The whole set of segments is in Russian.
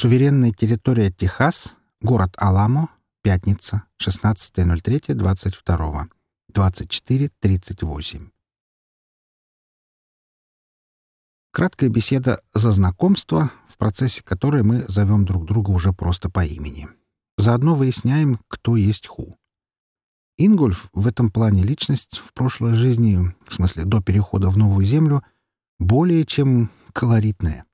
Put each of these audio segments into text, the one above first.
Суверенная территория Техас, город Аламо, пятница, 16.03.22, 24.38. Краткая беседа за знакомство, в процессе которой мы зовем друг друга уже просто по имени. Заодно выясняем, кто есть Ху. Ингольф в этом плане личность в прошлой жизни, в смысле до перехода в новую землю, более чем колоритная.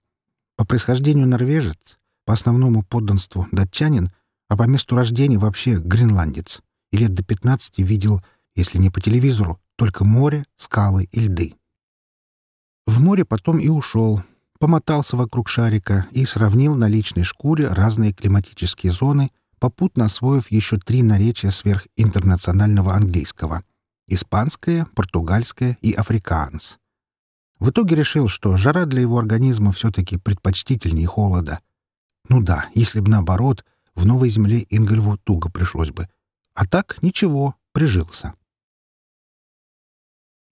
По происхождению норвежец, по основному подданству датчанин, а по месту рождения вообще гренландец. И лет до 15 видел, если не по телевизору, только море, скалы и льды. В море потом и ушел, помотался вокруг шарика и сравнил на личной шкуре разные климатические зоны — попутно освоив еще три наречия сверхинтернационального английского — испанское, португальское и африкаанс. В итоге решил, что жара для его организма все-таки предпочтительнее холода. Ну да, если бы наоборот, в Новой Земле Ингольву туго пришлось бы. А так ничего, прижился.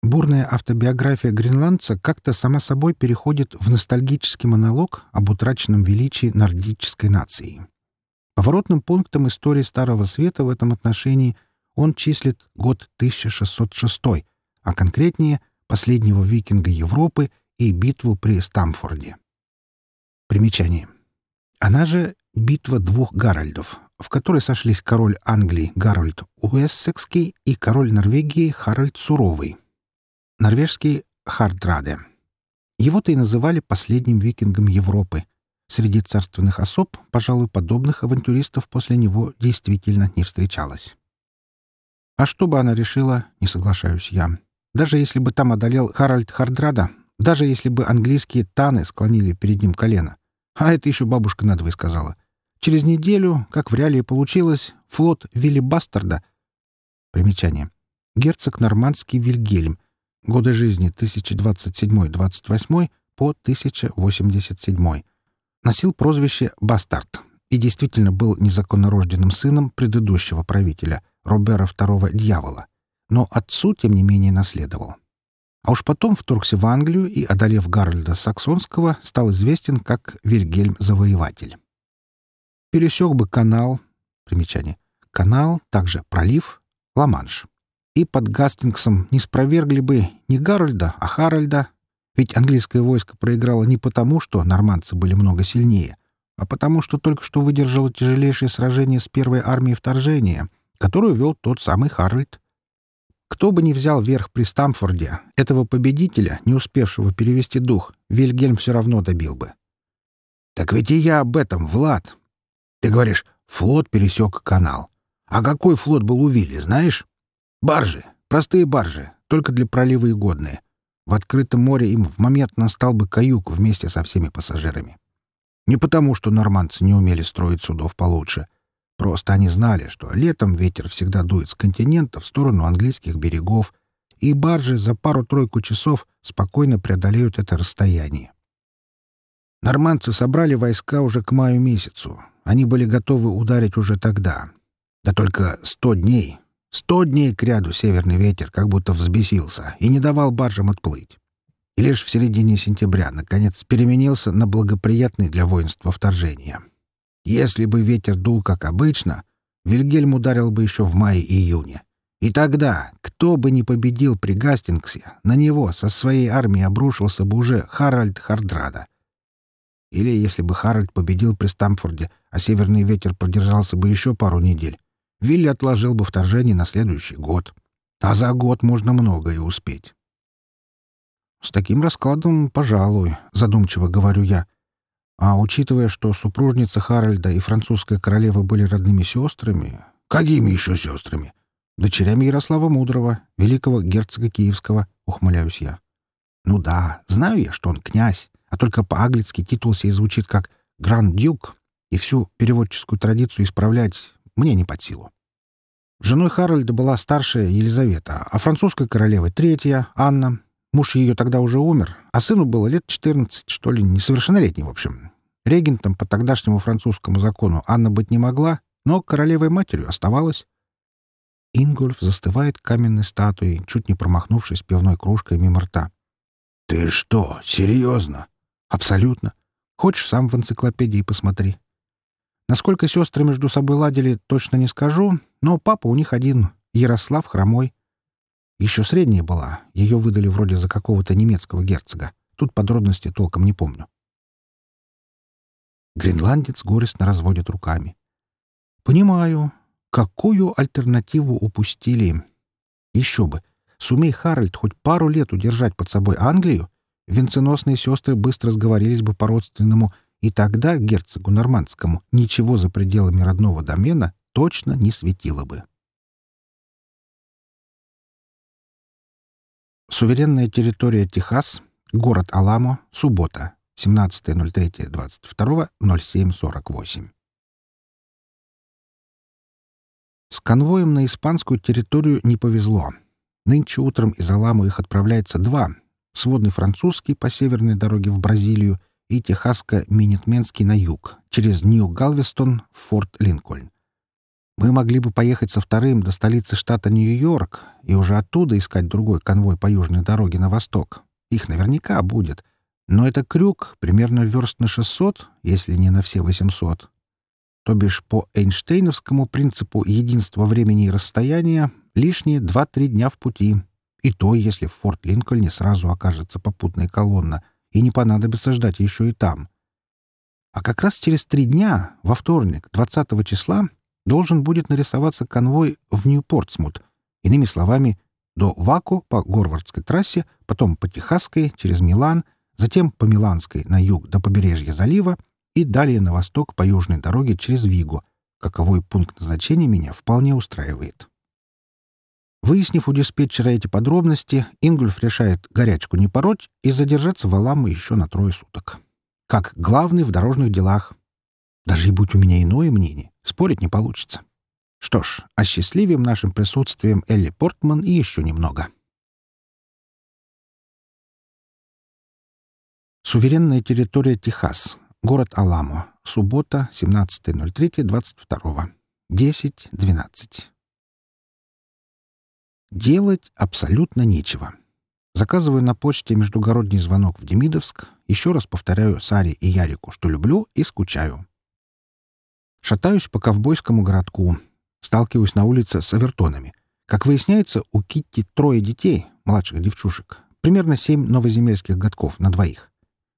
Бурная автобиография гренландца как-то сама собой переходит в ностальгический монолог об утраченном величии нордической нации. Поворотным пунктом истории Старого Света в этом отношении он числит год 1606, а конкретнее последнего викинга Европы и битву при Стамфорде. Примечание. Она же «Битва двух Гарольдов», в которой сошлись король Англии Гарольд Уэссекский и король Норвегии Харальд Суровый. Норвежский Хардраде. Его-то и называли последним викингом Европы, Среди царственных особ, пожалуй, подобных авантюристов после него действительно не встречалось. А что бы она решила, не соглашаюсь я. Даже если бы там одолел Харальд Хардрада, даже если бы английские таны склонили перед ним колено. А это еще бабушка надвое сказала. Через неделю, как в реалии получилось, флот Вилли Бастарда... Примечание. Герцог Нормандский Вильгельм. Годы жизни 1027-28 по 1087 носил прозвище «Бастард» и действительно был незаконнорожденным сыном предыдущего правителя, Робера II Дьявола, но отцу, тем не менее, наследовал. А уж потом вторгся в Англию и, одолев Гарольда Саксонского, стал известен как Вильгельм-завоеватель. Пересек бы канал, примечание, канал, также пролив, Ла-Манш. И под Гастингсом не спровергли бы не Гарольда, а Харальда, ведь английское войско проиграло не потому, что нормандцы были много сильнее, а потому, что только что выдержало тяжелейшее сражение с первой армией вторжения, которую вел тот самый Харальд. Кто бы ни взял верх при Стамфорде, этого победителя, не успевшего перевести дух, Вильгельм все равно добил бы. «Так ведь и я об этом, Влад. Ты говоришь, флот пересек канал. А какой флот был у Вилли, знаешь? Баржи, простые баржи, только для пролива и годные. В открытом море им в момент настал бы каюк вместе со всеми пассажирами. Не потому, что нормандцы не умели строить судов получше. Просто они знали, что летом ветер всегда дует с континента в сторону английских берегов, и баржи за пару-тройку часов спокойно преодолеют это расстояние. Нормандцы собрали войска уже к маю месяцу. Они были готовы ударить уже тогда. Да только сто дней Сто дней кряду северный ветер как будто взбесился и не давал баржам отплыть. И лишь в середине сентября, наконец, переменился на благоприятный для воинства вторжение. Если бы ветер дул как обычно, Вильгельм ударил бы еще в мае-июне. И тогда, кто бы ни победил при Гастингсе, на него со своей армией обрушился бы уже Харальд Хардрада. Или если бы Харальд победил при Стамфорде, а северный ветер продержался бы еще пару недель, Вилли отложил бы вторжение на следующий год. А за год можно многое успеть. С таким раскладом, пожалуй, задумчиво говорю я. А учитывая, что супружница Харальда и французская королева были родными сестрами... Какими еще сестрами? Дочерями Ярослава Мудрого, великого герцога Киевского, ухмыляюсь я. Ну да, знаю я, что он князь, а только по-аглицки титул сей звучит как «Гранд-дюк», и всю переводческую традицию исправлять мне не под силу. Женой Харальда была старшая Елизавета, а французской королевой — третья, Анна. Муж ее тогда уже умер, а сыну было лет 14, что ли, несовершеннолетний, в общем. Регентом по тогдашнему французскому закону Анна быть не могла, но королевой матерью оставалась. Ингольф застывает каменной статуей, чуть не промахнувшись пивной кружкой мимо рта. «Ты что, серьезно?» «Абсолютно. Хочешь, сам в энциклопедии посмотри. Насколько сестры между собой ладили, точно не скажу, но папа у них один, Ярослав Хромой. Еще средняя была, ее выдали вроде за какого-то немецкого герцога. Тут подробности толком не помню. Гренландец горестно разводит руками. «Понимаю. Какую альтернативу упустили? Еще бы. Сумей Харальд хоть пару лет удержать под собой Англию, венценосные сестры быстро сговорились бы по-родственному, и тогда герцогу нормандскому ничего за пределами родного домена точно не светило бы. Суверенная территория Техас, город Аламо, суббота, 17.03.22.07.48. С конвоем на испанскую территорию не повезло. Нынче утром из Аламу их отправляется два. Сводный французский по северной дороге в Бразилию и техасско-минитменский на юг, через Нью-Галвестон в Форт Линкольн. Мы могли бы поехать со вторым до столицы штата Нью-Йорк и уже оттуда искать другой конвой по южной дороге на восток. Их наверняка будет. Но это крюк примерно верст на 600, если не на все 800. То бишь по Эйнштейновскому принципу единства времени и расстояния лишние 2-3 дня в пути. И то, если в Форт Линкольне сразу окажется попутная колонна, и не понадобится ждать еще и там. А как раз через три дня, во вторник, 20 числа, должен будет нарисоваться конвой в Ньюпортсмут, иными словами, до Ваку по Горвардской трассе, потом по Техасской через Милан, затем по Миланской на юг до побережья залива и далее на восток по южной дороге через Вигу, каковой пункт назначения меня вполне устраивает. Выяснив у диспетчера эти подробности, Ингульф решает горячку не пороть и задержаться в Аламу еще на трое суток. Как главный в дорожных делах. Даже и будь у меня иное мнение, спорить не получится. Что ж, осчастливим нашим присутствием Элли Портман и еще немного. Суверенная территория Техас. Город Аламо. Суббота, 17.03.22. 10.12. Делать абсолютно нечего. Заказываю на почте междугородний звонок в Демидовск, еще раз повторяю Саре и Ярику, что люблю и скучаю. Шатаюсь по ковбойскому городку, сталкиваюсь на улице с авертонами. Как выясняется, у Китти трое детей, младших девчушек, примерно семь новоземельских годков на двоих.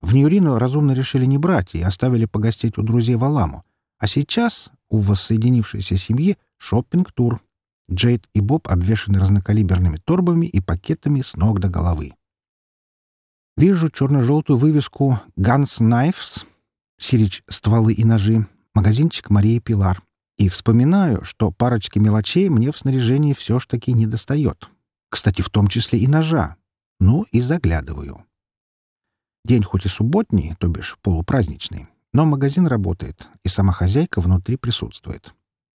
В Ньюрино разумно решили не брать и оставили погостить у друзей в Аламу. А сейчас у воссоединившейся семьи шопинг тур Джейд и Боб обвешаны разнокалиберными торбами и пакетами с ног до головы. Вижу черно-желтую вывеску «Guns Knives» — «Сирич стволы и ножи», магазинчик Марии Пилар. И вспоминаю, что парочки мелочей мне в снаряжении все ж таки не достает. Кстати, в том числе и ножа. Ну и заглядываю. День хоть и субботний, то бишь полупраздничный, но магазин работает, и сама хозяйка внутри присутствует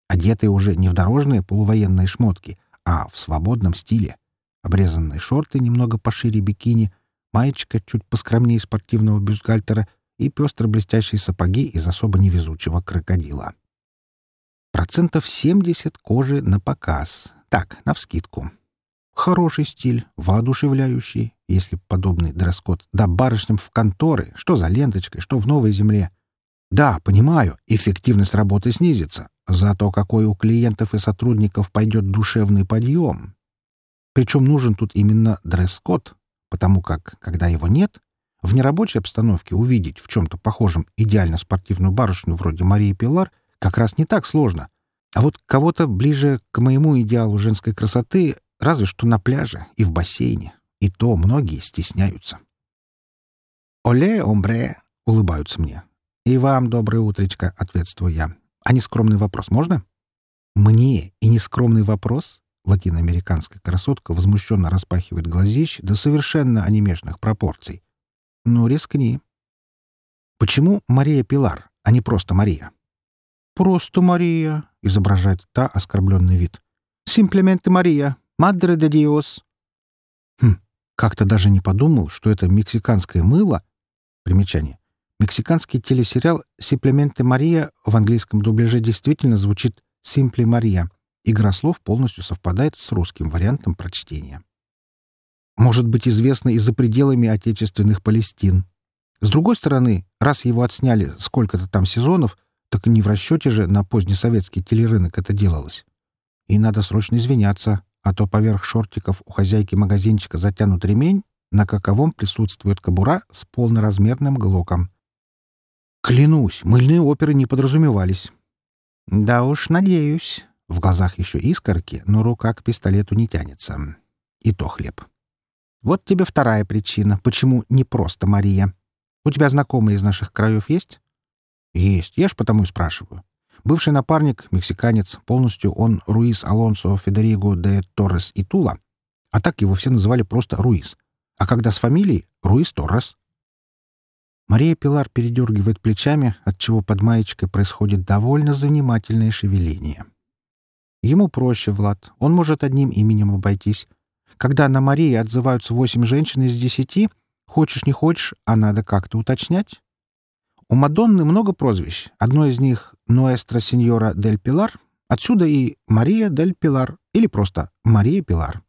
одетые уже не в дорожные полувоенные шмотки, а в свободном стиле. Обрезанные шорты немного пошире бикини, маечка чуть поскромнее спортивного бюстгальтера и пестро-блестящие сапоги из особо невезучего крокодила. Процентов 70 кожи на показ. Так, навскидку. Хороший стиль, воодушевляющий, если подобный дресс-код. Да барышням в конторы, что за ленточкой, что в новой земле. Да, понимаю, эффективность работы снизится, Зато какой у клиентов и сотрудников пойдет душевный подъем. Причем нужен тут именно дресс-код, потому как, когда его нет, в нерабочей обстановке увидеть в чем-то похожем идеально спортивную барышню вроде Марии Пилар как раз не так сложно. А вот кого-то ближе к моему идеалу женской красоты разве что на пляже и в бассейне. И то многие стесняются. «Оле, омбре!» — улыбаются мне. «И вам доброе утречко», — ответствую я. А нескромный вопрос можно? Мне и нескромный вопрос? Латиноамериканская красотка возмущенно распахивает глазищ до совершенно анимешных пропорций. Ну, рискни. Почему Мария Пилар, а не просто Мария? Просто Мария, изображает та оскорбленный вид. Симплементы Мария, Мадре де Диос. Хм, как-то даже не подумал, что это мексиканское мыло. Примечание. Мексиканский телесериал «Симплементы Мария» в английском дубляже действительно звучит «Симпли Мария». Игра слов полностью совпадает с русским вариантом прочтения. Может быть известно и за пределами отечественных Палестин. С другой стороны, раз его отсняли сколько-то там сезонов, Так не в расчете же на позднесоветский телерынок это делалось. И надо срочно извиняться, а то поверх шортиков у хозяйки магазинчика затянут ремень, на каковом присутствует кобура с полноразмерным глоком. Клянусь, мыльные оперы не подразумевались. Да уж, надеюсь. В глазах еще искорки, но рука к пистолету не тянется. И то хлеб. Вот тебе вторая причина, почему не просто Мария. У тебя знакомые из наших краев есть? Есть, я ж потому и спрашиваю. Бывший напарник, мексиканец, полностью он Руис Алонсо Федериго де Торрес и Тула, а так его все называли просто Руис. А когда с фамилией — Руис Торрес. Мария Пилар передергивает плечами, отчего под маечкой происходит довольно занимательное шевеление. Ему проще, Влад. Он может одним именем обойтись. Когда на Марии отзываются восемь женщин из десяти, хочешь не хочешь, а надо как-то уточнять. У Мадонны много прозвищ. Одно из них — Ноэстро Синьора Дель Пилар. Отсюда и Мария Дель Пилар или просто Мария Пилар.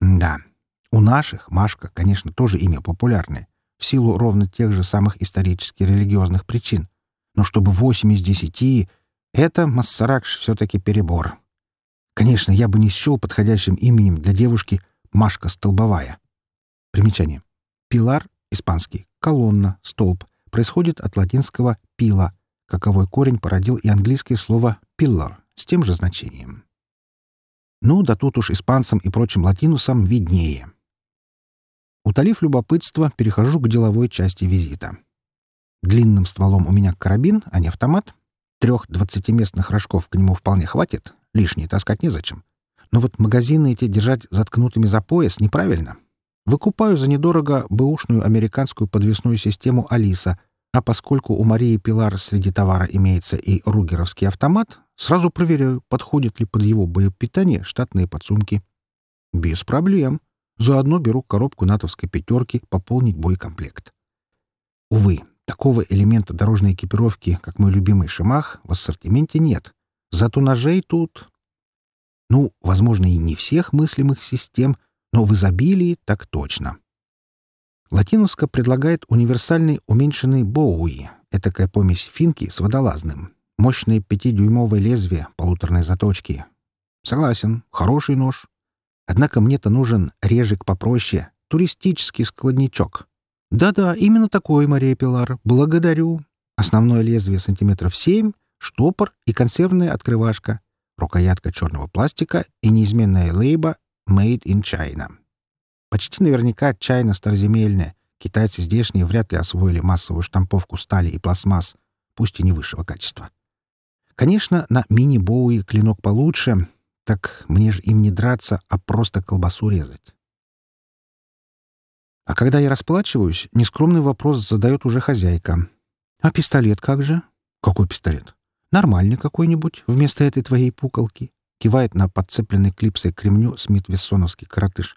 Да, у наших Машка, конечно, тоже имя популярное, в силу ровно тех же самых исторически религиозных причин. Но чтобы восемь из десяти — это, Массаракш, все-таки перебор. Конечно, я бы не счел подходящим именем для девушки Машка Столбовая. Примечание. Пилар — испанский, колонна, столб — происходит от латинского «пила», каковой корень породил и английское слово «pillar» с тем же значением. Ну, да тут уж испанцам и прочим латинусам виднее. Утолив любопытство, перехожу к деловой части визита. Длинным стволом у меня карабин, а не автомат. Трех двадцатиместных рожков к нему вполне хватит, лишние таскать незачем. Но вот магазины эти держать заткнутыми за пояс неправильно. Выкупаю за недорого бэушную американскую подвесную систему «Алиса», а поскольку у Марии Пилар среди товара имеется и ругеровский автомат, сразу проверяю, подходит ли под его боепитание штатные подсумки. Без проблем. Заодно беру коробку натовской пятерки пополнить боекомплект. Увы, такого элемента дорожной экипировки, как мой любимый шимах, в ассортименте нет. Зато ножей тут... Ну, возможно, и не всех мыслимых систем — но в изобилии так точно. Латиноска предлагает универсальный уменьшенный боуи, этакая помесь финки с водолазным. Мощное пятидюймовое лезвие полуторной заточки. Согласен, хороший нож. Однако мне-то нужен режек попроще, туристический складничок. Да-да, именно такой, Мария Пилар. Благодарю. Основное лезвие сантиметров семь, штопор и консервная открывашка, рукоятка черного пластика и неизменная лейба Made in China. Почти наверняка чайно староземельная. Китайцы здешние вряд ли освоили массовую штамповку стали и пластмасс, пусть и не высшего качества. Конечно, на мини-боуи клинок получше, так мне же им не драться, а просто колбасу резать. А когда я расплачиваюсь, нескромный вопрос задает уже хозяйка. «А пистолет как же?» «Какой пистолет?» «Нормальный какой-нибудь, вместо этой твоей пуколки. Кивает на подцепленный клипсой к ремню Смит-Вессоновский коротыш.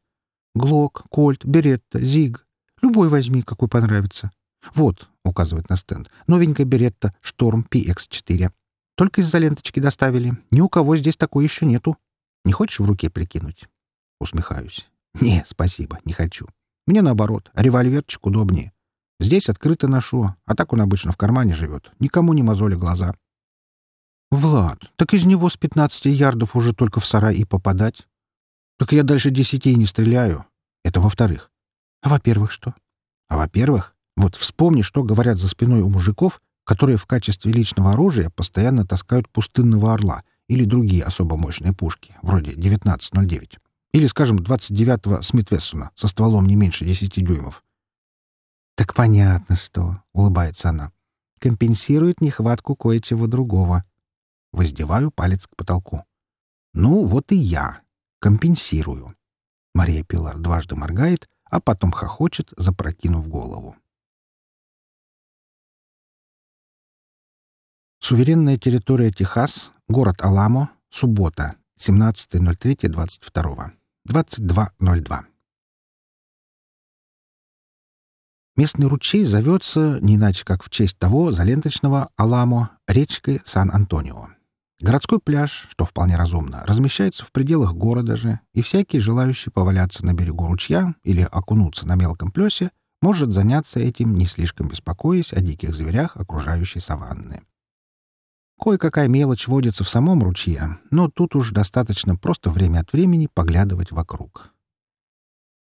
«Глок, Кольт, Беретта, Зиг. Любой возьми, какой понравится. Вот», — указывает на стенд, — «новенькая Беретта Шторм PX4. Только из-за ленточки доставили. Ни у кого здесь такой еще нету. Не хочешь в руке прикинуть?» Усмехаюсь. «Не, спасибо, не хочу. Мне наоборот, револьверчик удобнее. Здесь открыто ношу, а так он обычно в кармане живет. Никому не мозоли глаза. «Влад, так из него с пятнадцати ярдов уже только в сарай и попадать. Так я дальше десяти не стреляю. Это во-вторых. А во-первых что? А во-первых, вот вспомни, что говорят за спиной у мужиков, которые в качестве личного оружия постоянно таскают пустынного орла или другие особо мощные пушки, вроде 1909. Или, скажем, 29-го Смитвессона со стволом не меньше 10 дюймов. «Так понятно, что», — улыбается она, — «компенсирует нехватку кое-чего другого. Воздеваю палец к потолку. Ну, вот и я. Компенсирую. Мария Пилар дважды моргает, а потом хохочет, запрокинув голову. Суверенная территория Техас, город Аламо, суббота, 17.03.22. 22.02. Местный ручей зовется, не иначе как в честь того заленточного Аламо, речкой Сан-Антонио. Городской пляж, что вполне разумно, размещается в пределах города же, и всякий, желающий поваляться на берегу ручья или окунуться на мелком плесе, может заняться этим, не слишком беспокоясь о диких зверях окружающей саванны. Кое-какая мелочь водится в самом ручье, но тут уж достаточно просто время от времени поглядывать вокруг.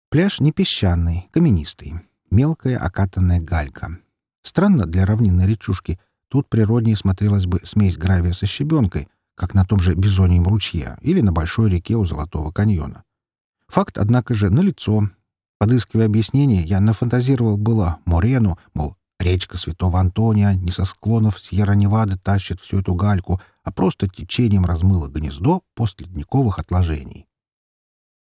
Пляж не песчаный, каменистый, мелкая окатанная галька. Странно для равнинной речушки, тут природнее смотрелась бы смесь гравия со щебенкой, как на том же Бизоньем ручье или на большой реке у Золотого каньона. Факт, однако же, налицо. Подыскивая объяснение, я нафантазировал было Морену, мол, речка Святого Антония не со склонов Сьерра-Невады тащит всю эту гальку, а просто течением размыло гнездо после ледниковых отложений.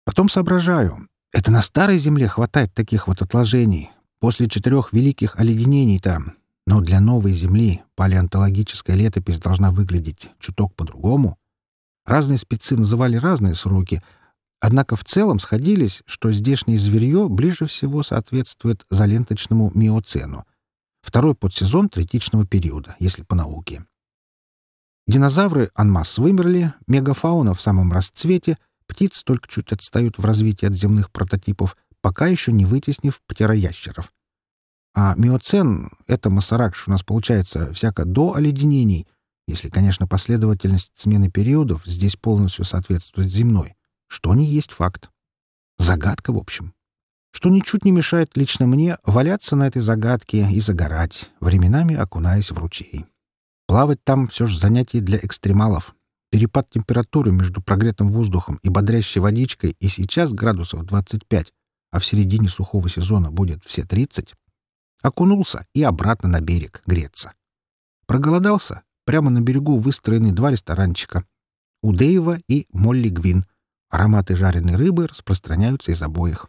Потом соображаю, это на старой земле хватает таких вот отложений. После четырех великих оледенений там но для новой Земли палеонтологическая летопись должна выглядеть чуток по-другому. Разные спецы называли разные сроки, однако в целом сходились, что здешнее зверье ближе всего соответствует заленточному миоцену, второй подсезон третичного периода, если по науке. Динозавры анмасс вымерли, мегафауна в самом расцвете, птиц только чуть отстают в развитии от земных прототипов, пока еще не вытеснив птероящеров. А миоцен — это масаракш у нас получается всяко до оледенений, если, конечно, последовательность смены периодов здесь полностью соответствует земной, что не есть факт. Загадка, в общем. Что ничуть не мешает лично мне валяться на этой загадке и загорать, временами окунаясь в ручей. Плавать там все же занятие для экстремалов. Перепад температуры между прогретым воздухом и бодрящей водичкой и сейчас градусов 25, а в середине сухого сезона будет все 30, Окунулся и обратно на берег греться. Проголодался? Прямо на берегу выстроены два ресторанчика. У Дэйва и Молли Гвин. Ароматы жареной рыбы распространяются из обоих.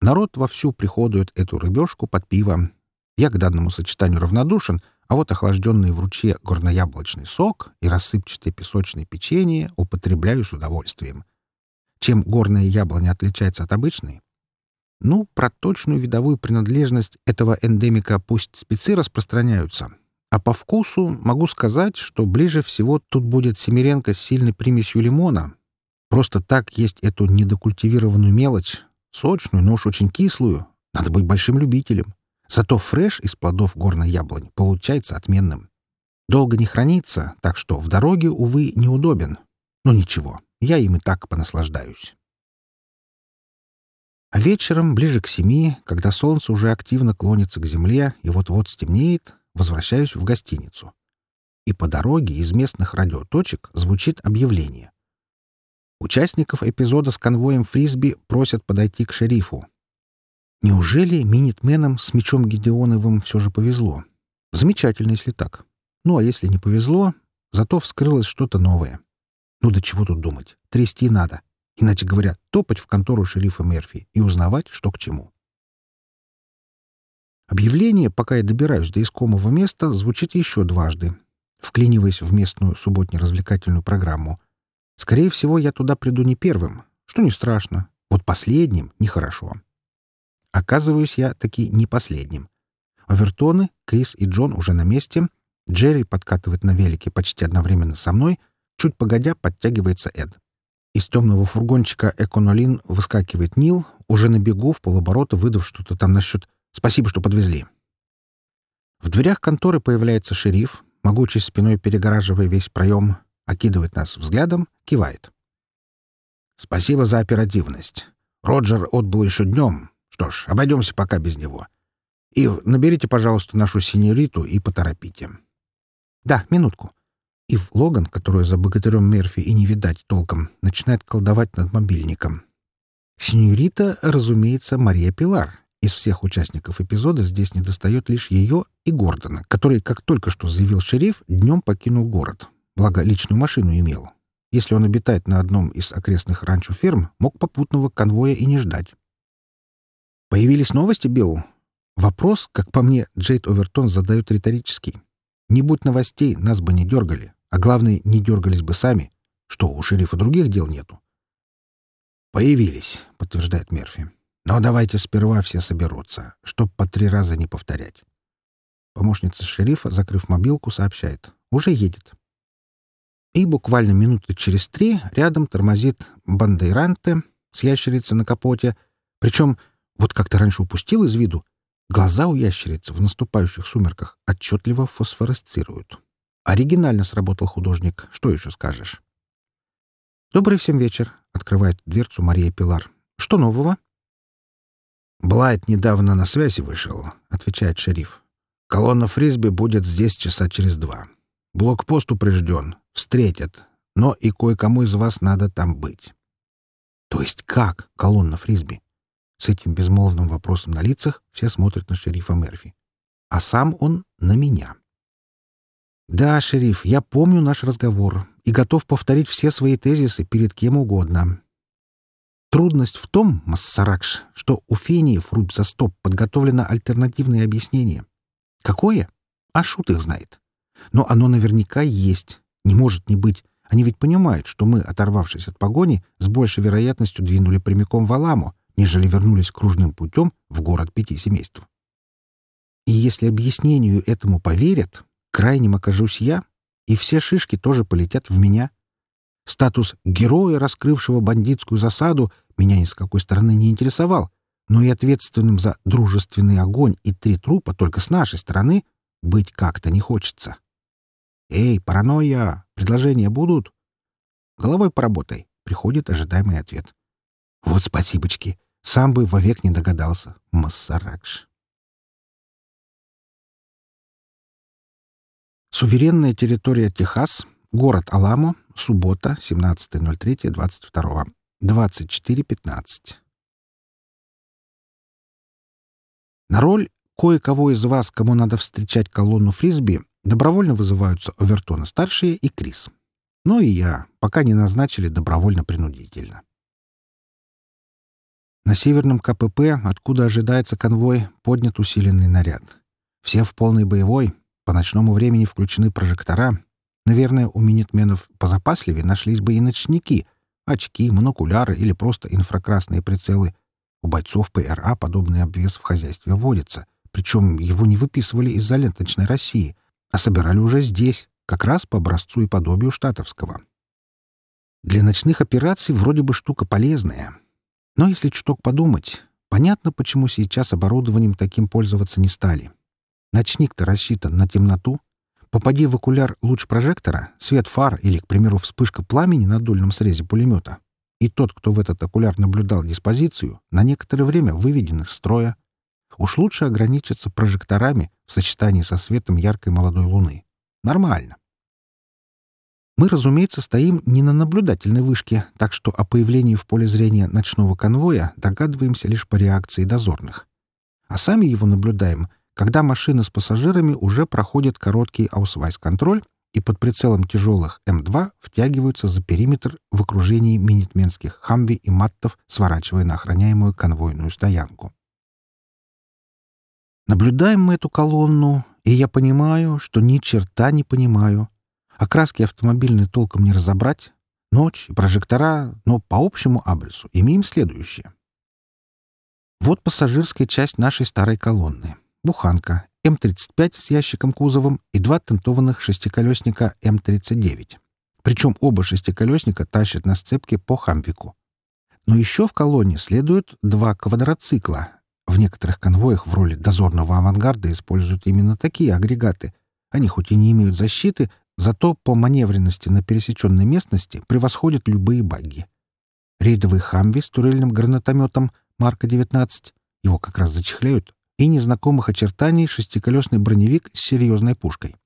Народ вовсю приходует эту рыбешку под пиво. Я к данному сочетанию равнодушен, а вот охлажденный в ручье горнояблочный сок и рассыпчатое песочное печенье употребляю с удовольствием. Чем горная яблоня отличается от обычной? Ну, про точную видовую принадлежность этого эндемика пусть спецы распространяются. А по вкусу могу сказать, что ближе всего тут будет семеренка с сильной примесью лимона. Просто так есть эту недокультивированную мелочь, сочную, но уж очень кислую. Надо быть большим любителем. Зато фреш из плодов горной яблонь получается отменным. Долго не хранится, так что в дороге, увы, неудобен. Но ничего, я им и так понаслаждаюсь. А вечером, ближе к семи, когда солнце уже активно клонится к земле и вот-вот стемнеет, возвращаюсь в гостиницу. И по дороге из местных радиоточек звучит объявление. Участников эпизода с конвоем Фрисби просят подойти к шерифу. Неужели минитменам с мечом Гедеоновым все же повезло? Замечательно, если так. Ну, а если не повезло, зато вскрылось что-то новое. Ну, до чего тут думать? Трясти надо. Иначе говоря, топать в контору шерифа Мерфи и узнавать, что к чему. Объявление, пока я добираюсь до искомого места, звучит еще дважды, вклиниваясь в местную субботне-развлекательную программу. Скорее всего, я туда приду не первым, что не страшно. Вот последним — нехорошо. Оказываюсь я таки не последним. Овертоны, Крис и Джон уже на месте. Джерри подкатывает на велике почти одновременно со мной. Чуть погодя подтягивается Эд. Из темного фургончика «Эконолин» выскакивает Нил, уже на бегу, в полоборота, выдав что-то там насчет «спасибо, что подвезли». В дверях конторы появляется шериф, могучей спиной перегораживая весь проем, окидывает нас взглядом, кивает. «Спасибо за оперативность. Роджер отбыл еще днем. Что ж, обойдемся пока без него. И наберите, пожалуйста, нашу синьориту и поторопите». «Да, минутку». Ив Логан, которую за богатырем Мерфи и не видать толком, начинает колдовать над мобильником. Синьорита, разумеется, Мария Пилар. Из всех участников эпизода здесь недостает лишь ее и Гордона, который, как только что заявил шериф, днем покинул город. Благо, личную машину имел. Если он обитает на одном из окрестных ранчо-ферм, мог попутного конвоя и не ждать. Появились новости, Билл? Вопрос, как по мне, Джейд Овертон задает риторический. Не будь новостей, нас бы не дергали. А главное, не дергались бы сами. Что, у шерифа других дел нету? «Появились», — подтверждает Мерфи. «Но давайте сперва все соберутся, чтоб по три раза не повторять». Помощница шерифа, закрыв мобилку, сообщает. «Уже едет». И буквально минуты через три рядом тормозит бандейранте с ящерицей на капоте. Причем, вот как-то раньше упустил из виду, глаза у ящерицы в наступающих сумерках отчетливо фосфоресцируют Оригинально сработал художник. Что еще скажешь? «Добрый всем вечер», — открывает дверцу Мария Пилар. «Что нового?» «Блайт недавно на связи вышел», — отвечает шериф. «Колонна Фрисби будет здесь часа через два. Блокпост упрежден. Встретят. Но и кое-кому из вас надо там быть». «То есть как колонна Фрисби?» С этим безмолвным вопросом на лицах все смотрят на шерифа Мерфи. А сам он на меня. «Да, шериф, я помню наш разговор и готов повторить все свои тезисы перед кем угодно. Трудность в том, Массаракш, что у фениев Рубзастоп подготовлено альтернативное объяснение. Какое? А шут их знает. Но оно наверняка есть. Не может не быть. Они ведь понимают, что мы, оторвавшись от погони, с большей вероятностью двинули прямиком в Аламу, нежели вернулись кружным путем в город пяти семейств. И если объяснению этому поверят, крайним окажусь я, и все шишки тоже полетят в меня. Статус героя, раскрывшего бандитскую засаду, меня ни с какой стороны не интересовал, но и ответственным за дружественный огонь и три трупа только с нашей стороны быть как-то не хочется. «Эй, паранойя! Предложения будут?» «Головой поработай», — приходит ожидаемый ответ. «Вот спасибочки. Сам бы вовек не догадался. Массаракш». Суверенная территория Техас, город Аламо, суббота, 17.03.22, 24.15. На роль кое-кого из вас, кому надо встречать колонну фрисби, добровольно вызываются Овертона-старшие и Крис. Ну и я, пока не назначили добровольно-принудительно. На северном КПП, откуда ожидается конвой, поднят усиленный наряд. Все в полной боевой, по ночному времени включены прожектора. Наверное, у минитменов позапасливее нашлись бы и ночники, очки, монокуляры или просто инфракрасные прицелы. У бойцов ПРА подобный обвес в хозяйстве водится, причем его не выписывали из-за ленточной России, а собирали уже здесь, как раз по образцу и подобию штатовского. Для ночных операций вроде бы штука полезная. Но если чуток подумать, понятно, почему сейчас оборудованием таким пользоваться не стали. Ночник-то рассчитан на темноту. Попади в окуляр луч прожектора, свет фар или, к примеру, вспышка пламени на дульном срезе пулемета. И тот, кто в этот окуляр наблюдал диспозицию, на некоторое время выведен из строя. Уж лучше ограничиться прожекторами в сочетании со светом яркой молодой луны. Нормально. Мы, разумеется, стоим не на наблюдательной вышке, так что о появлении в поле зрения ночного конвоя догадываемся лишь по реакции дозорных. А сами его наблюдаем когда машина с пассажирами уже проходит короткий аусвайс-контроль и под прицелом тяжелых М2 втягиваются за периметр в окружении минитменских хамби и маттов, сворачивая на охраняемую конвойную стоянку. Наблюдаем мы эту колонну, и я понимаю, что ни черта не понимаю. Окраски автомобильные толком не разобрать. Ночь и прожектора, но по общему адресу имеем следующее. Вот пассажирская часть нашей старой колонны буханка М-35 с ящиком кузовом и два тентованных шестиколесника М-39. Причем оба шестиколесника тащат на сцепке по хамвику. Но еще в колонне следуют два квадроцикла. В некоторых конвоях в роли дозорного авангарда используют именно такие агрегаты. Они хоть и не имеют защиты, зато по маневренности на пересеченной местности превосходят любые багги. Рейдовый «Хамви» с турельным гранатометом марка 19 его как раз зачехляют, и незнакомых очертаний шестиколесный броневик с серьезной пушкой,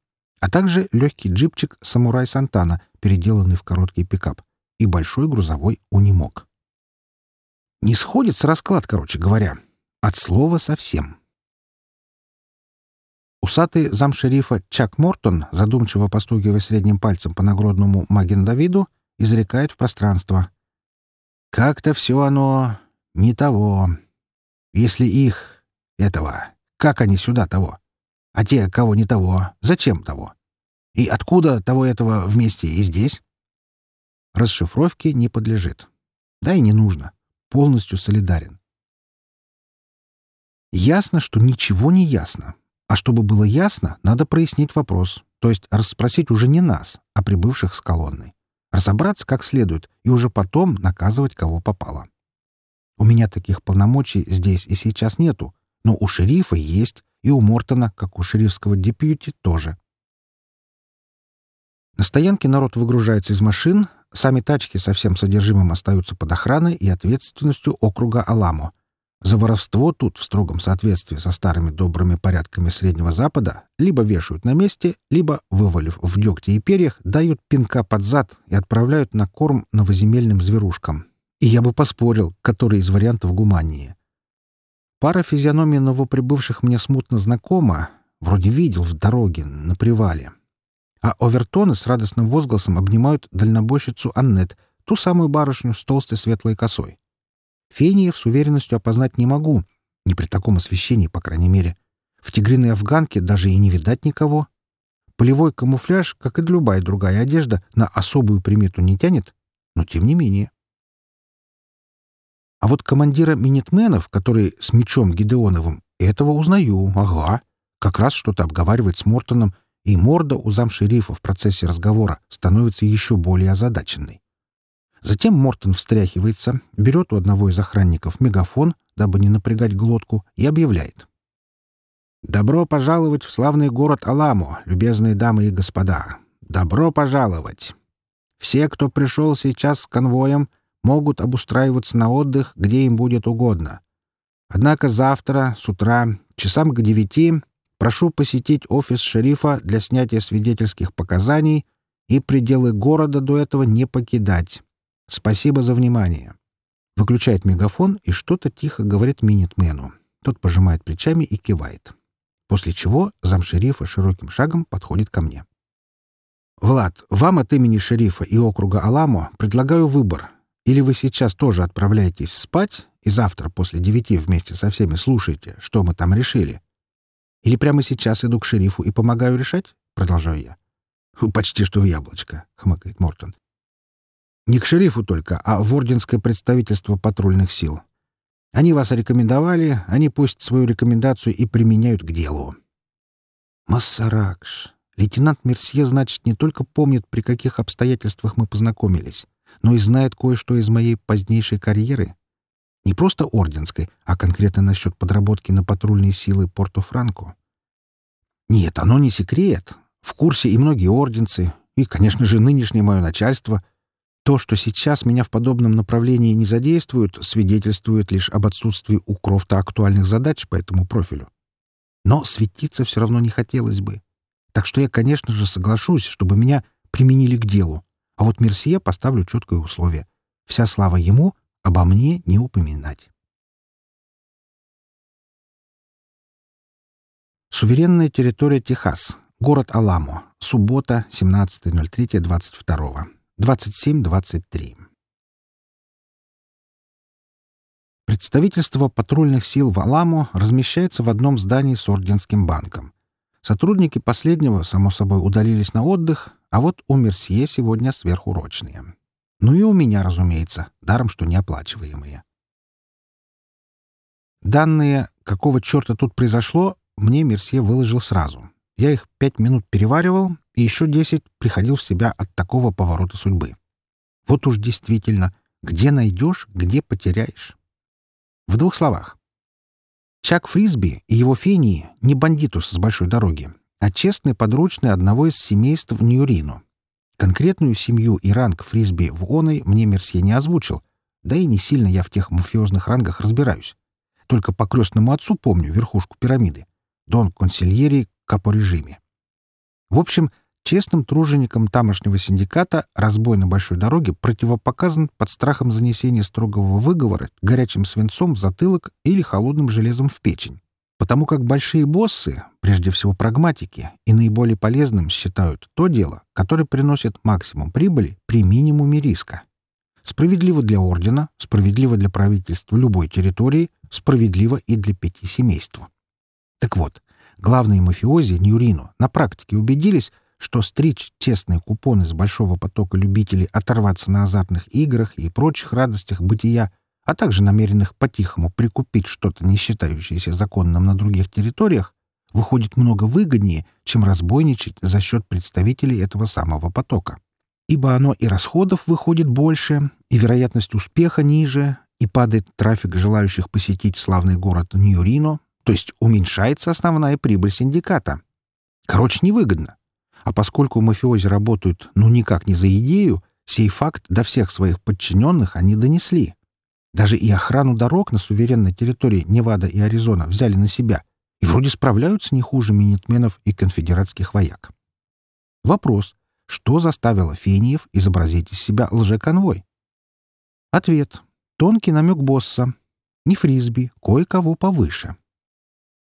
а также легкий джипчик «Самурай Сантана», переделанный в короткий пикап, и большой грузовой унимок. Не сходится расклад, короче говоря. От слова совсем. Усатый замшерифа Чак Мортон, задумчиво постукивая средним пальцем по нагрудному Маген Давиду, изрекает в пространство. «Как-то все оно не того. Если их, этого. Как они сюда того? А те, кого не того, зачем того? И откуда того этого вместе и здесь? Расшифровке не подлежит. Да и не нужно. Полностью солидарен. Ясно, что ничего не ясно. А чтобы было ясно, надо прояснить вопрос, то есть расспросить уже не нас, а прибывших с колонны. Разобраться как следует и уже потом наказывать, кого попало. У меня таких полномочий здесь и сейчас нету, но у шерифа есть, и у Мортона, как у шерифского депьюти, тоже. На стоянке народ выгружается из машин, сами тачки со всем содержимым остаются под охраной и ответственностью округа Аламо. За воровство тут, в строгом соответствии со старыми добрыми порядками Среднего Запада, либо вешают на месте, либо, вывалив в дегте и перьях, дают пинка под зад и отправляют на корм новоземельным зверушкам. И я бы поспорил, который из вариантов гуманнее. Пара физиономий новоприбывших мне смутно знакома, вроде видел в дороге, на привале. А овертоны с радостным возгласом обнимают дальнобойщицу Аннет, ту самую барышню с толстой светлой косой. Фениев с уверенностью опознать не могу, не при таком освещении, по крайней мере. В тигриной афганке даже и не видать никого. Полевой камуфляж, как и любая другая одежда, на особую примету не тянет, но тем не менее. А вот командира минитменов, который с мечом Гидеоновым, этого узнаю, ага. Как раз что-то обговаривает с Мортоном, и морда у замшерифа в процессе разговора становится еще более озадаченной. Затем Мортон встряхивается, берет у одного из охранников мегафон, дабы не напрягать глотку, и объявляет. «Добро пожаловать в славный город Аламо, любезные дамы и господа! Добро пожаловать! Все, кто пришел сейчас с конвоем, могут обустраиваться на отдых, где им будет угодно. Однако завтра, с утра, часам к девяти, прошу посетить офис шерифа для снятия свидетельских показаний и пределы города до этого не покидать. Спасибо за внимание. Выключает мегафон и что-то тихо говорит Минитмену. Тот пожимает плечами и кивает. После чего замшерифа широким шагом подходит ко мне. «Влад, вам от имени шерифа и округа Аламо предлагаю выбор. Или вы сейчас тоже отправляетесь спать и завтра после девяти вместе со всеми слушаете, что мы там решили? Или прямо сейчас иду к шерифу и помогаю решать?» Продолжаю я. «Почти что в яблочко», — хмыкает Мортон. Не к шерифу только, а в орденское представительство патрульных сил. Они вас рекомендовали, они пусть свою рекомендацию и применяют к делу. Массаракш. Лейтенант Мерсье, значит, не только помнит, при каких обстоятельствах мы познакомились, но и знает кое-что из моей позднейшей карьеры. Не просто орденской, а конкретно насчет подработки на патрульные силы Порто-Франко. Нет, оно не секрет. В курсе и многие орденцы, и, конечно же, нынешнее мое начальство — то, что сейчас меня в подобном направлении не задействуют, свидетельствует лишь об отсутствии у Крофта актуальных задач по этому профилю. Но светиться все равно не хотелось бы. Так что я, конечно же, соглашусь, чтобы меня применили к делу. А вот Мерсье поставлю четкое условие. Вся слава ему, обо мне не упоминать. Суверенная территория Техас. Город Аламо. Суббота, 17.03.22. 27-23. Представительство патрульных сил в Аламо размещается в одном здании с Орденским банком. Сотрудники последнего, само собой, удалились на отдых, а вот у Мерсье сегодня сверхурочные. Ну и у меня, разумеется, даром что неоплачиваемые. Данные, какого черта тут произошло, мне Мерсье выложил сразу. Я их пять минут переваривал, и еще десять приходил в себя от такого поворота судьбы. Вот уж действительно, где найдешь, где потеряешь. В двух словах. Чак Фрисби и его фении не бандитус с большой дороги, а честные подручные одного из семейств Ньюрино. Конкретную семью и ранг Фрисби в оной мне Мерсье не озвучил, да и не сильно я в тех мафиозных рангах разбираюсь. Только по крестному отцу помню верхушку пирамиды. Дон Консильери капорежиме. В общем, честным труженикам тамошнего синдиката разбой на большой дороге противопоказан под страхом занесения строгого выговора горячим свинцом в затылок или холодным железом в печень. Потому как большие боссы, прежде всего прагматики, и наиболее полезным считают то дело, которое приносит максимум прибыли при минимуме риска. Справедливо для ордена, справедливо для правительства любой территории, справедливо и для пяти семейств. Так вот, Главные мафиози Ньюрино на практике убедились, что стричь честные купоны с большого потока любителей оторваться на азартных играх и прочих радостях бытия, а также намеренных по-тихому прикупить что-то, не считающееся законным на других территориях, выходит много выгоднее, чем разбойничать за счет представителей этого самого потока. Ибо оно и расходов выходит больше, и вероятность успеха ниже, и падает трафик желающих посетить славный город Ньюрино, то есть уменьшается основная прибыль синдиката. Короче, невыгодно. А поскольку мафиози работают ну никак не за идею, сей факт до всех своих подчиненных они донесли. Даже и охрану дорог на суверенной территории Невада и Аризона взяли на себя и вроде справляются не хуже минитменов и конфедератских вояк. Вопрос, что заставило Фениев изобразить из себя лжеконвой? Ответ. Тонкий намек босса. Не фрисби, кое-кого повыше.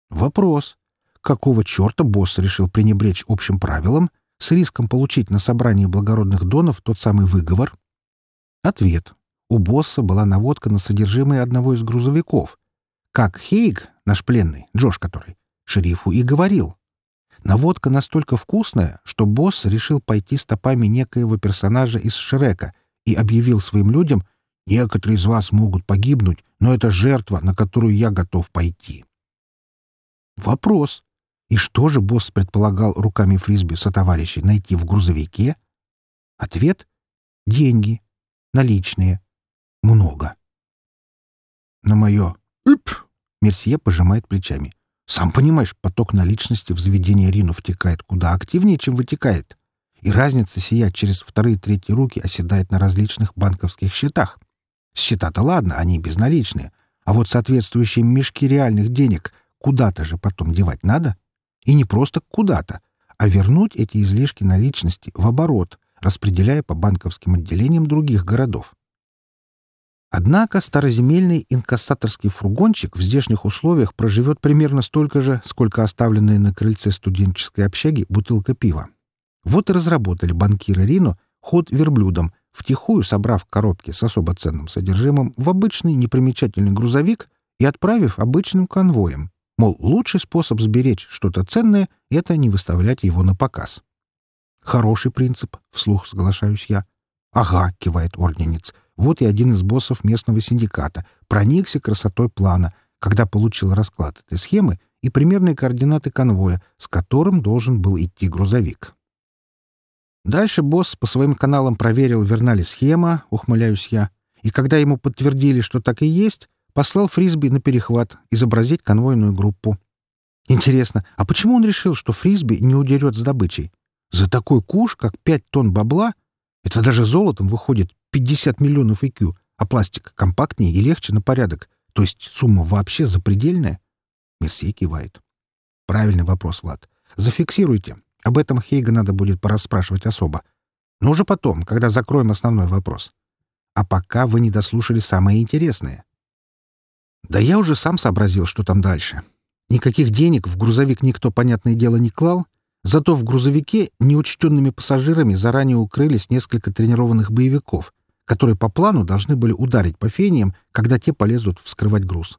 Вопрос. Какого черта босс решил пренебречь общим правилам с риском получить на собрании благородных донов тот самый выговор? Ответ. У босса была наводка на содержимое одного из грузовиков. Как Хейг, наш пленный, Джош который, шерифу и говорил. Наводка настолько вкусная, что босс решил пойти стопами некоего персонажа из Шрека и объявил своим людям «Некоторые из вас могут погибнуть, но это жертва, на которую я готов пойти». Вопрос. И что же босс предполагал руками фрисби сотоварищей найти в грузовике? Ответ — деньги. Наличные. Много. На мое «Ип!» Мерсье пожимает плечами. Сам понимаешь, поток наличности в заведение Рину втекает куда активнее, чем вытекает. И разница сия через вторые-третьи руки оседает на различных банковских счетах. Счета-то ладно, они безналичные. А вот соответствующие мешки реальных денег куда-то же потом девать надо. И не просто куда-то, а вернуть эти излишки наличности в оборот, распределяя по банковским отделениям других городов. Однако староземельный инкассаторский фургончик в здешних условиях проживет примерно столько же, сколько оставленная на крыльце студенческой общаги бутылка пива. Вот и разработали банкиры Рино ход верблюдом, втихую собрав коробки с особо ценным содержимым в обычный непримечательный грузовик и отправив обычным конвоем. Мол, лучший способ сберечь что-то ценное — это не выставлять его на показ. «Хороший принцип», — вслух соглашаюсь я. «Ага», — кивает орденец, — вот и один из боссов местного синдиката проникся красотой плана, когда получил расклад этой схемы и примерные координаты конвоя, с которым должен был идти грузовик. Дальше босс по своим каналам проверил, верна ли схема, ухмыляюсь я, и когда ему подтвердили, что так и есть, послал Фрисби на перехват изобразить конвойную группу. Интересно, а почему он решил, что Фрисби не удерет с добычей? За такой куш, как пять тонн бабла, это даже золотом выходит 50 миллионов IQ, а пластик компактнее и легче на порядок. То есть сумма вообще запредельная? Мерси кивает. Правильный вопрос, Влад. Зафиксируйте. Об этом Хейга надо будет порасспрашивать особо. Но уже потом, когда закроем основной вопрос. А пока вы не дослушали самое интересное. Да я уже сам сообразил, что там дальше. Никаких денег в грузовик никто, понятное дело, не клал, зато в грузовике неучтенными пассажирами заранее укрылись несколько тренированных боевиков, которые по плану должны были ударить по фениям, когда те полезут вскрывать груз.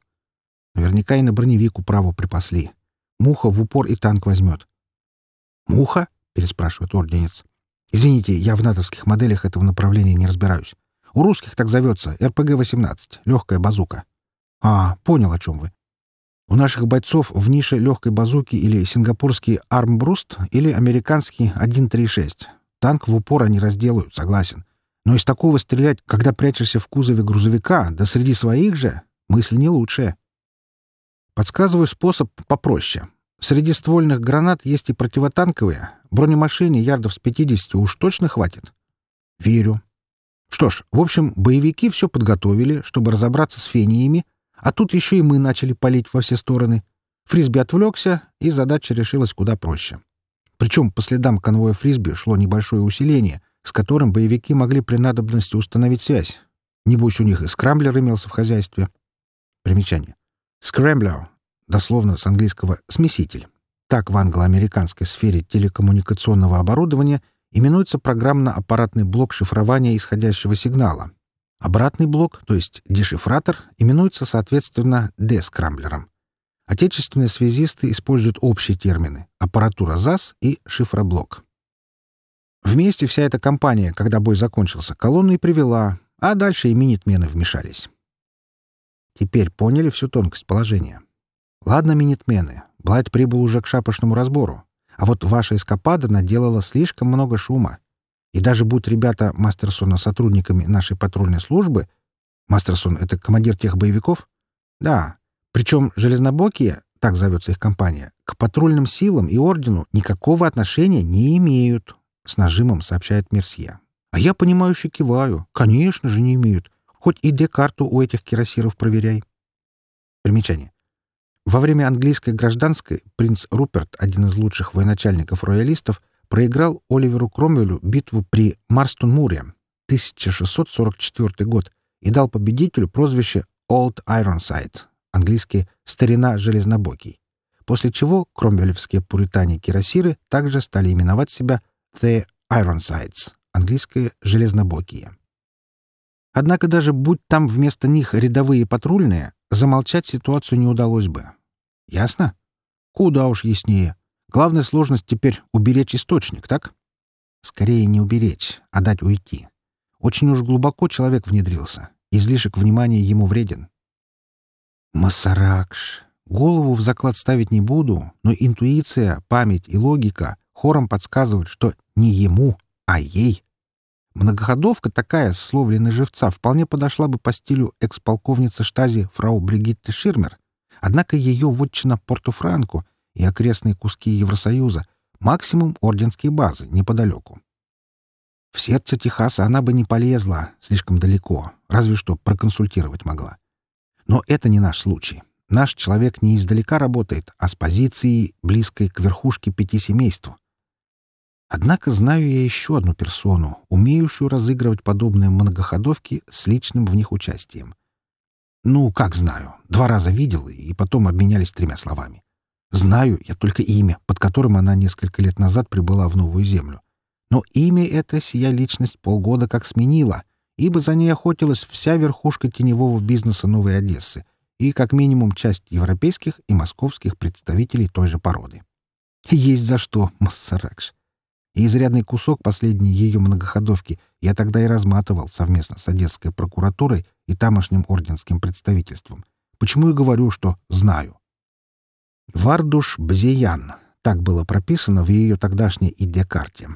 Наверняка и на броневик управу припасли. Муха в упор и танк возьмет. «Муха?» — переспрашивает орденец. «Извините, я в натовских моделях этого направления не разбираюсь. У русских так зовется РПГ-18, легкая базука». «А, понял, о чем вы. У наших бойцов в нише легкой базуки или сингапурский армбруст или американский 1.36. Танк в упор они разделают, согласен. Но из такого стрелять, когда прячешься в кузове грузовика, да среди своих же, мысль не лучшая. Подсказываю способ попроще. Среди ствольных гранат есть и противотанковые. Бронемашине ярдов с 50 уж точно хватит. Верю. Что ж, в общем, боевики все подготовили, чтобы разобраться с фениями, а тут еще и мы начали палить во все стороны. Фрисби отвлекся, и задача решилась куда проще. Причем по следам конвоя Фрисби шло небольшое усиление — с которым боевики могли при надобности установить связь. Небось, у них и скрамблер имелся в хозяйстве. Примечание. Скрэмблер, дословно с английского «смеситель». Так в англо-американской сфере телекоммуникационного оборудования именуется программно-аппаратный блок шифрования исходящего сигнала. Обратный блок, то есть дешифратор, именуется, соответственно, дескрамблером. Отечественные связисты используют общие термины — аппаратура ЗАС и шифроблок. Вместе вся эта компания, когда бой закончился, колонну и привела, а дальше и минитмены вмешались. Теперь поняли всю тонкость положения. Ладно, минитмены, Блайт прибыл уже к шапошному разбору, а вот ваша эскапада наделала слишком много шума. И даже будь ребята Мастерсона сотрудниками нашей патрульной службы, Мастерсон — это командир тех боевиков? Да. Причем железнобокие, так зовется их компания, к патрульным силам и ордену никакого отношения не имеют, с нажимом сообщает Мерсье. А я, понимающе киваю. Конечно же, не имеют. Хоть и карту у этих кирасиров проверяй. Примечание. Во время английской гражданской принц Руперт, один из лучших военачальников-роялистов, проиграл Оливеру Кромвелю битву при Марстон-Муре, 1644 год, и дал победителю прозвище Old Ironside, английский «старина железнобокий», после чего кромвелевские пуритане-кирасиры также стали именовать себя «The Ironsides», английское «железнобокие». Однако даже будь там вместо них рядовые патрульные, замолчать ситуацию не удалось бы. Ясно? Куда уж яснее. Главная сложность теперь — уберечь источник, так? Скорее не уберечь, а дать уйти. Очень уж глубоко человек внедрился. Излишек внимания ему вреден. Масаракш. Голову в заклад ставить не буду, но интуиция, память и логика хором подсказывают, что не ему, а ей. Многоходовка такая, словленная живца, вполне подошла бы по стилю экс-полковницы штази фрау Бригитты Ширмер. Однако ее вотчина Порту-Франко и окрестные куски Евросоюза — максимум орденские базы неподалеку. В сердце Техаса она бы не полезла слишком далеко, разве что проконсультировать могла. Но это не наш случай. Наш человек не издалека работает, а с позиции, близкой к верхушке пяти семейств. Однако знаю я еще одну персону, умеющую разыгрывать подобные многоходовки с личным в них участием. Ну, как знаю. Два раза видел, и потом обменялись тремя словами. Знаю я только имя, под которым она несколько лет назад прибыла в Новую Землю. Но имя это сия личность полгода как сменила, ибо за ней охотилась вся верхушка теневого бизнеса Новой Одессы и как минимум часть европейских и московских представителей той же породы. Есть за что, Массаракш и изрядный кусок последней ее многоходовки я тогда и разматывал совместно с Одесской прокуратурой и тамошним орденским представительством. Почему и говорю, что знаю. Вардуш Бзеян. Так было прописано в ее тогдашней идеокарте.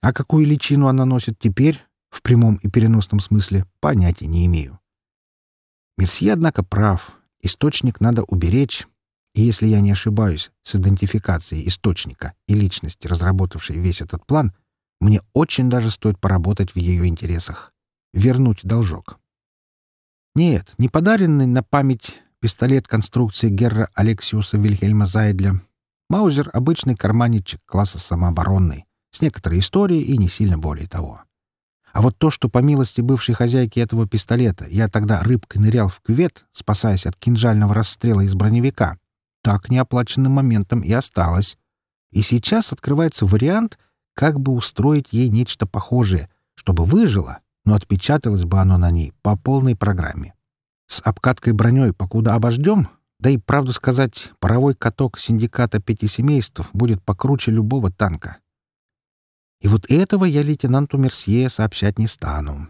А какую личину она носит теперь, в прямом и переносном смысле, понятия не имею. Мерсье, однако, прав. Источник надо уберечь, и если я не ошибаюсь с идентификацией источника и личности, разработавшей весь этот план, мне очень даже стоит поработать в ее интересах. Вернуть должок. Нет, не подаренный на память пистолет конструкции Герра Алексиуса Вильхельма Зайдля. Маузер — обычный карманничек класса самооборонный, с некоторой историей и не сильно более того. А вот то, что по милости бывшей хозяйки этого пистолета я тогда рыбкой нырял в кювет, спасаясь от кинжального расстрела из броневика, так неоплаченным моментом и осталось. И сейчас открывается вариант, как бы устроить ей нечто похожее, чтобы выжило, но отпечаталось бы оно на ней по полной программе. С обкаткой броней покуда обождем, да и, правду сказать, паровой каток синдиката пяти семейств будет покруче любого танка. И вот этого я лейтенанту Мерсье сообщать не стану.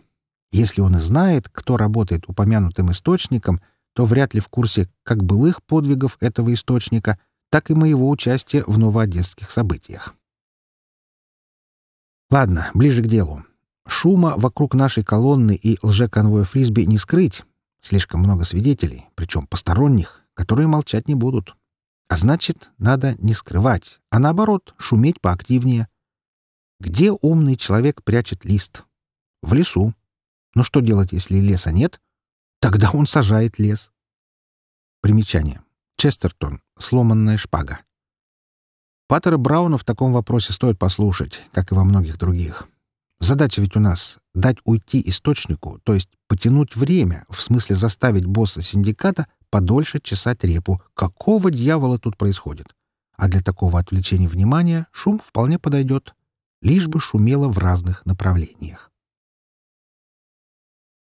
Если он и знает, кто работает упомянутым источником — то вряд ли в курсе как былых подвигов этого источника, так и моего участия в новоодесских событиях. Ладно, ближе к делу. Шума вокруг нашей колонны и лжеконвоя Фрисби не скрыть. Слишком много свидетелей, причем посторонних, которые молчать не будут. А значит, надо не скрывать, а наоборот, шуметь поактивнее. Где умный человек прячет лист? В лесу. Но что делать, если леса нет? Тогда он сажает лес. Примечание. Честертон. Сломанная шпага. Паттера Брауна в таком вопросе стоит послушать, как и во многих других. Задача ведь у нас — дать уйти источнику, то есть потянуть время, в смысле заставить босса синдиката подольше чесать репу. Какого дьявола тут происходит? А для такого отвлечения внимания шум вполне подойдет, лишь бы шумело в разных направлениях.